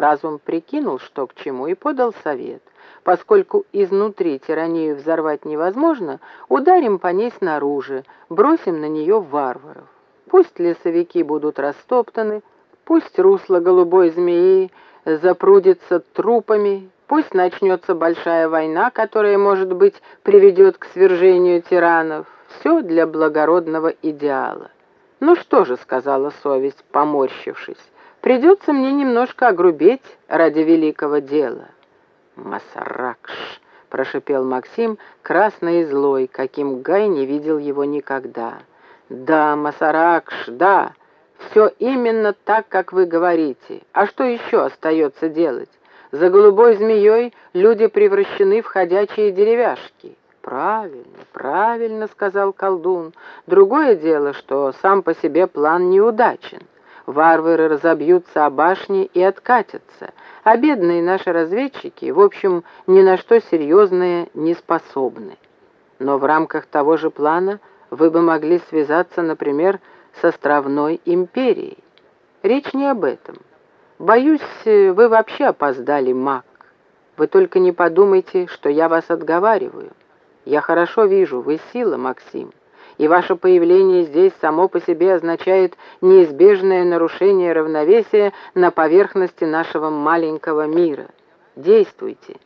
Разум прикинул, что к чему, и подал совет. Поскольку изнутри тиранию взорвать невозможно, ударим по ней снаружи, бросим на нее варваров. Пусть лесовики будут растоптаны, пусть русло голубой змеи запрудится трупами, пусть начнется большая война, которая, может быть, приведет к свержению тиранов. Все для благородного идеала. «Ну что же», — сказала совесть, поморщившись, — «придется мне немножко огрубеть ради великого дела». «Масаракш», — прошипел Максим, красный и злой, каким Гай не видел его никогда. «Да, Масаракш, да, все именно так, как вы говорите. А что еще остается делать? За голубой змеей люди превращены в ходячие деревяшки». «Правильно, правильно», — сказал колдун. «Другое дело, что сам по себе план неудачен. Варвары разобьются о башне и откатятся, а бедные наши разведчики, в общем, ни на что серьезное не способны. Но в рамках того же плана вы бы могли связаться, например, с островной империей. Речь не об этом. Боюсь, вы вообще опоздали, маг. Вы только не подумайте, что я вас отговариваю. Я хорошо вижу, вы сила, Максим, и ваше появление здесь само по себе означает неизбежное нарушение равновесия на поверхности нашего маленького мира. Действуйте,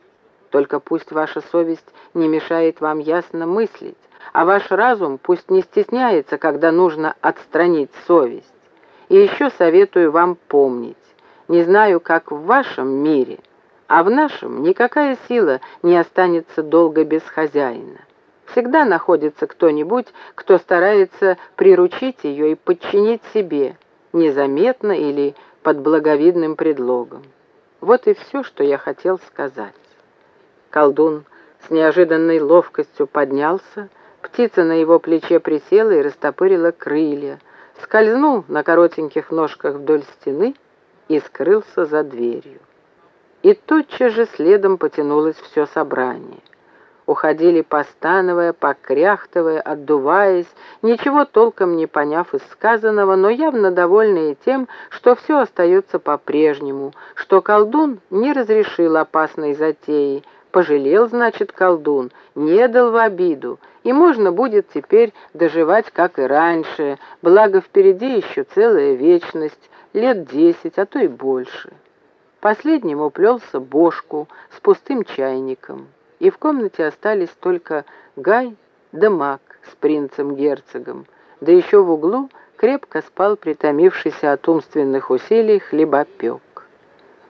только пусть ваша совесть не мешает вам ясно мыслить, а ваш разум пусть не стесняется, когда нужно отстранить совесть. И еще советую вам помнить, не знаю, как в вашем мире – а в нашем никакая сила не останется долго без хозяина. Всегда находится кто-нибудь, кто старается приручить ее и подчинить себе, незаметно или под благовидным предлогом. Вот и все, что я хотел сказать. Колдун с неожиданной ловкостью поднялся, птица на его плече присела и растопырила крылья, скользнул на коротеньких ножках вдоль стены и скрылся за дверью. И тотчас же следом потянулось все собрание. Уходили постановая, покряхтывая, отдуваясь, ничего толком не поняв из сказанного, но явно довольные тем, что все остается по-прежнему, что колдун не разрешил опасной затеи, пожалел, значит, колдун, не дал в обиду, и можно будет теперь доживать, как и раньше, благо впереди еще целая вечность, лет десять, а то и больше. Последним уплелся Бошку с пустым чайником, и в комнате остались только Гай да Мак с принцем-герцогом, да еще в углу крепко спал притомившийся от умственных усилий хлебопек.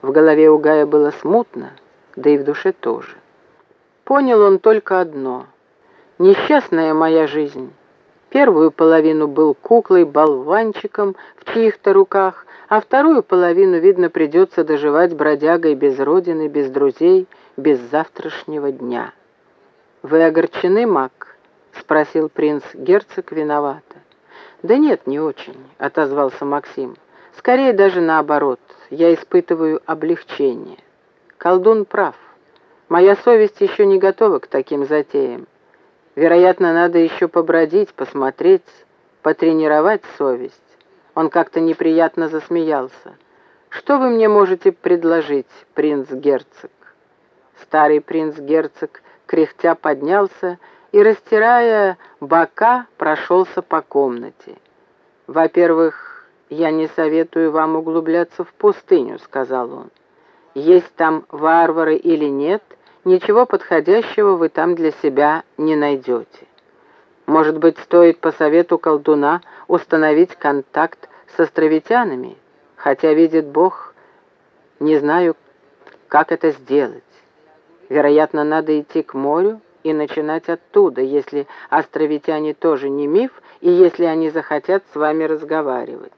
В голове у Гая было смутно, да и в душе тоже. Понял он только одно — несчастная моя жизнь. Первую половину был куклой-болванчиком в чьих-то руках, а вторую половину, видно, придется доживать бродягой без родины, без друзей, без завтрашнего дня. «Вы огорчены, маг?» — спросил принц-герцог виновато. «Да нет, не очень», — отозвался Максим. «Скорее даже наоборот, я испытываю облегчение. Колдун прав. Моя совесть еще не готова к таким затеям. Вероятно, надо еще побродить, посмотреть, потренировать совесть. Он как-то неприятно засмеялся. «Что вы мне можете предложить, принц-герцог?» Старый принц-герцог кряхтя поднялся и, растирая бока, прошелся по комнате. «Во-первых, я не советую вам углубляться в пустыню», — сказал он. «Есть там варвары или нет, ничего подходящего вы там для себя не найдете. Может быть, стоит по совету колдуна установить контакт с островитянами, хотя, видит Бог, не знаю, как это сделать. Вероятно, надо идти к морю и начинать оттуда, если островитяне тоже не миф, и если они захотят с вами разговаривать.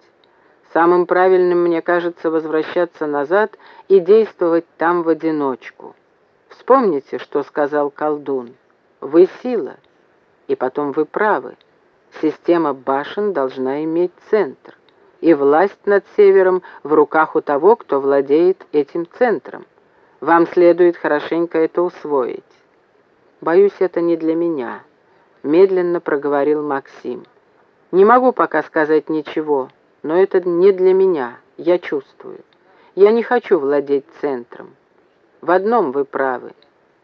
Самым правильным, мне кажется, возвращаться назад и действовать там в одиночку. Вспомните, что сказал колдун. Вы сила, и потом вы правы. Система башен должна иметь центр, и власть над севером в руках у того, кто владеет этим центром. Вам следует хорошенько это усвоить. Боюсь, это не для меня, медленно проговорил Максим. Не могу пока сказать ничего, но это не для меня, я чувствую. Я не хочу владеть центром. В одном вы правы.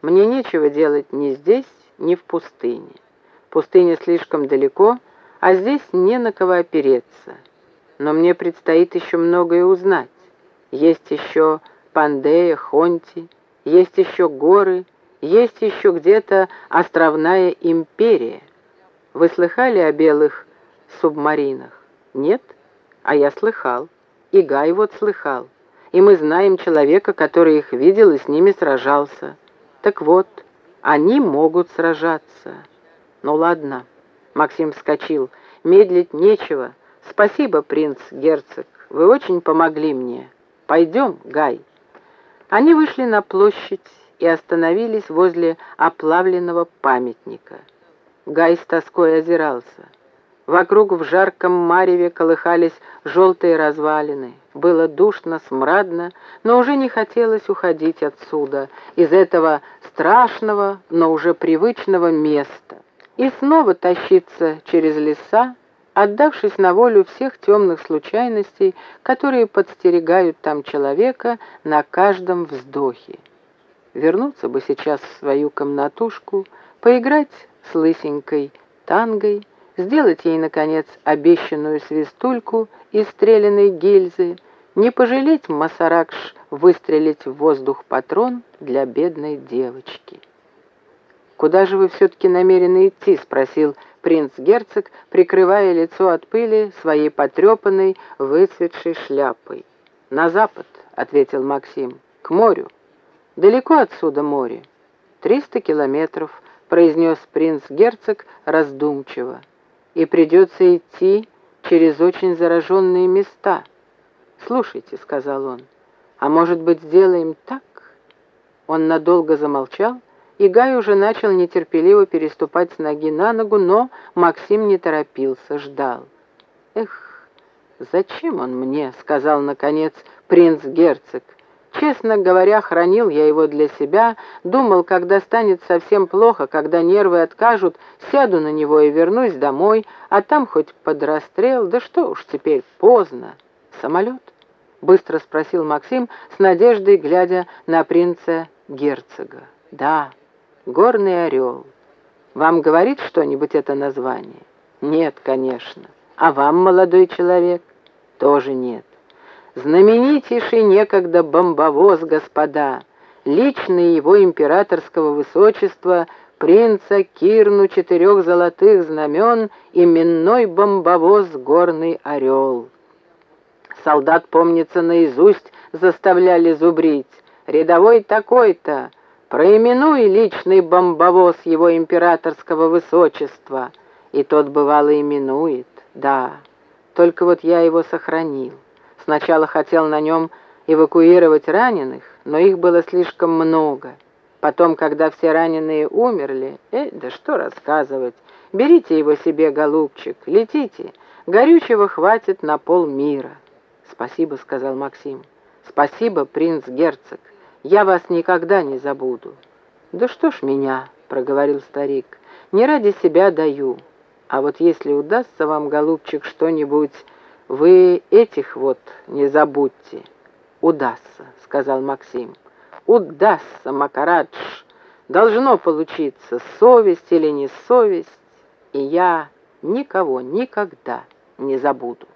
Мне нечего делать ни здесь, ни в пустыне. Пустыня слишком далеко, а здесь не на кого опереться. Но мне предстоит еще многое узнать. Есть еще Пандея, Хонти, есть еще горы, есть еще где-то островная империя. Вы слыхали о белых субмаринах? Нет? А я слыхал. И Гай вот слыхал. И мы знаем человека, который их видел и с ними сражался. Так вот, они могут сражаться. Ну ладно. Максим вскочил. Медлить нечего. Спасибо, принц-герцог. Вы очень помогли мне. Пойдем, Гай. Они вышли на площадь и остановились возле оплавленного памятника. Гай с тоской озирался. Вокруг в жарком мареве колыхались желтые развалины. Было душно, смрадно, но уже не хотелось уходить отсюда, из этого страшного, но уже привычного места, и снова тащиться через леса, отдавшись на волю всех темных случайностей, которые подстерегают там человека на каждом вздохе. Вернуться бы сейчас в свою комнатушку, поиграть с лысенькой тангой, сделать ей, наконец, обещанную свистульку из стреляной гильзы, не пожалеть Масаракш выстрелить в воздух патрон для бедной девочки. «Куда же вы все-таки намерены идти?» — спросил принц-герцог, прикрывая лицо от пыли своей потрепанной, выцветшей шляпой. «На запад», — ответил Максим, — «к морю». «Далеко отсюда море?» «Триста километров», — произнес принц-герцог раздумчиво. «И придется идти через очень зараженные места». «Слушайте», — сказал он, — «а может быть, сделаем так?» Он надолго замолчал, — и Гай уже начал нетерпеливо переступать с ноги на ногу, но Максим не торопился, ждал. «Эх, зачем он мне?» — сказал, наконец, принц-герцог. «Честно говоря, хранил я его для себя, думал, когда станет совсем плохо, когда нервы откажут, сяду на него и вернусь домой, а там хоть под расстрел, да что уж теперь, поздно. Самолет?» — быстро спросил Максим, с надеждой глядя на принца-герцога. «Да». Горный орел. Вам говорит что-нибудь это название? Нет, конечно. А вам, молодой человек? Тоже нет. Знаменитейший некогда бомбовоз, господа, личный его императорского высочества, принца Кирну четырех золотых знамен, именной бомбовоз «Горный орел». Солдат, помнится, наизусть заставляли зубрить. Рядовой такой-то, проименуй личный бомбовоз его императорского высочества. И тот, бывало, именует, да. Только вот я его сохранил. Сначала хотел на нем эвакуировать раненых, но их было слишком много. Потом, когда все раненые умерли, э, да что рассказывать, берите его себе, голубчик, летите, горючего хватит на полмира. Спасибо, сказал Максим. Спасибо, принц-герцог. Я вас никогда не забуду». «Да что ж меня», — проговорил старик, — «не ради себя даю. А вот если удастся вам, голубчик, что-нибудь, вы этих вот не забудьте». «Удастся», — сказал Максим. «Удастся, Макарадж. Должно получиться, совесть или не совесть, и я никого никогда не забуду».